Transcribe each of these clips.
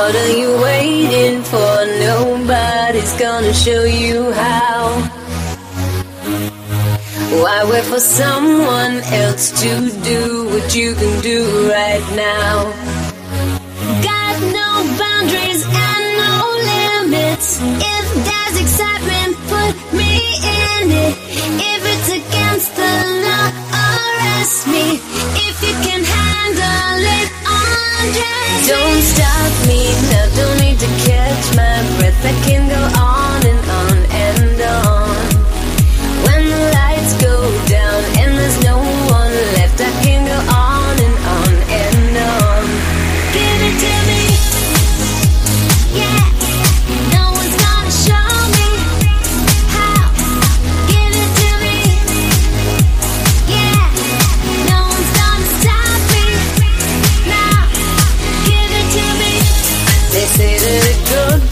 What are you waiting for? Nobody's gonna show you how. Why wait for someone else to do what you can do right now? Got no boundaries and no limits. If there's excitement, put me in it. If it's against the law, arrest me. If you can handle it, undress Don't stop.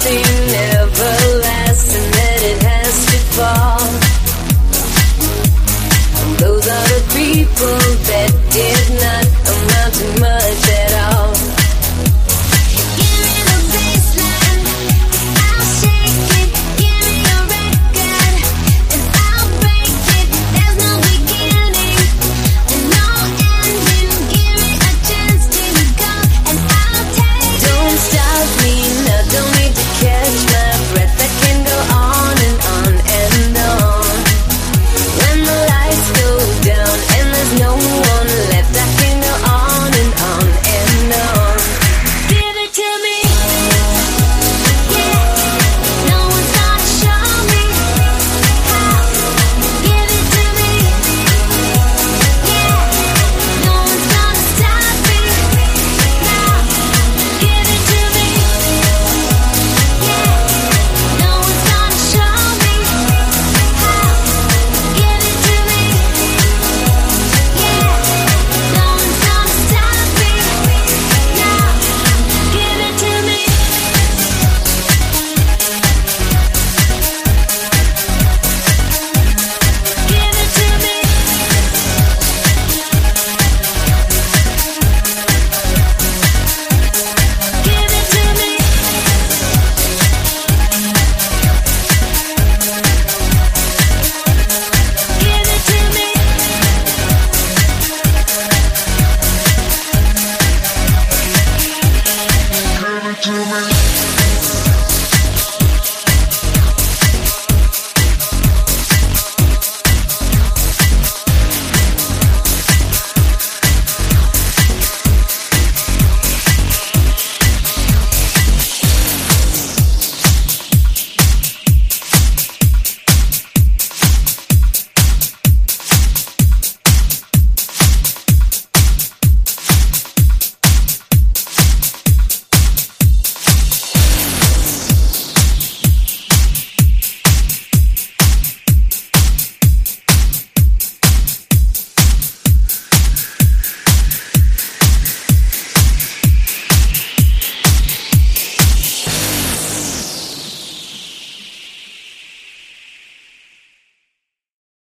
seemed everlasting that it has to fall. Those are the people. human.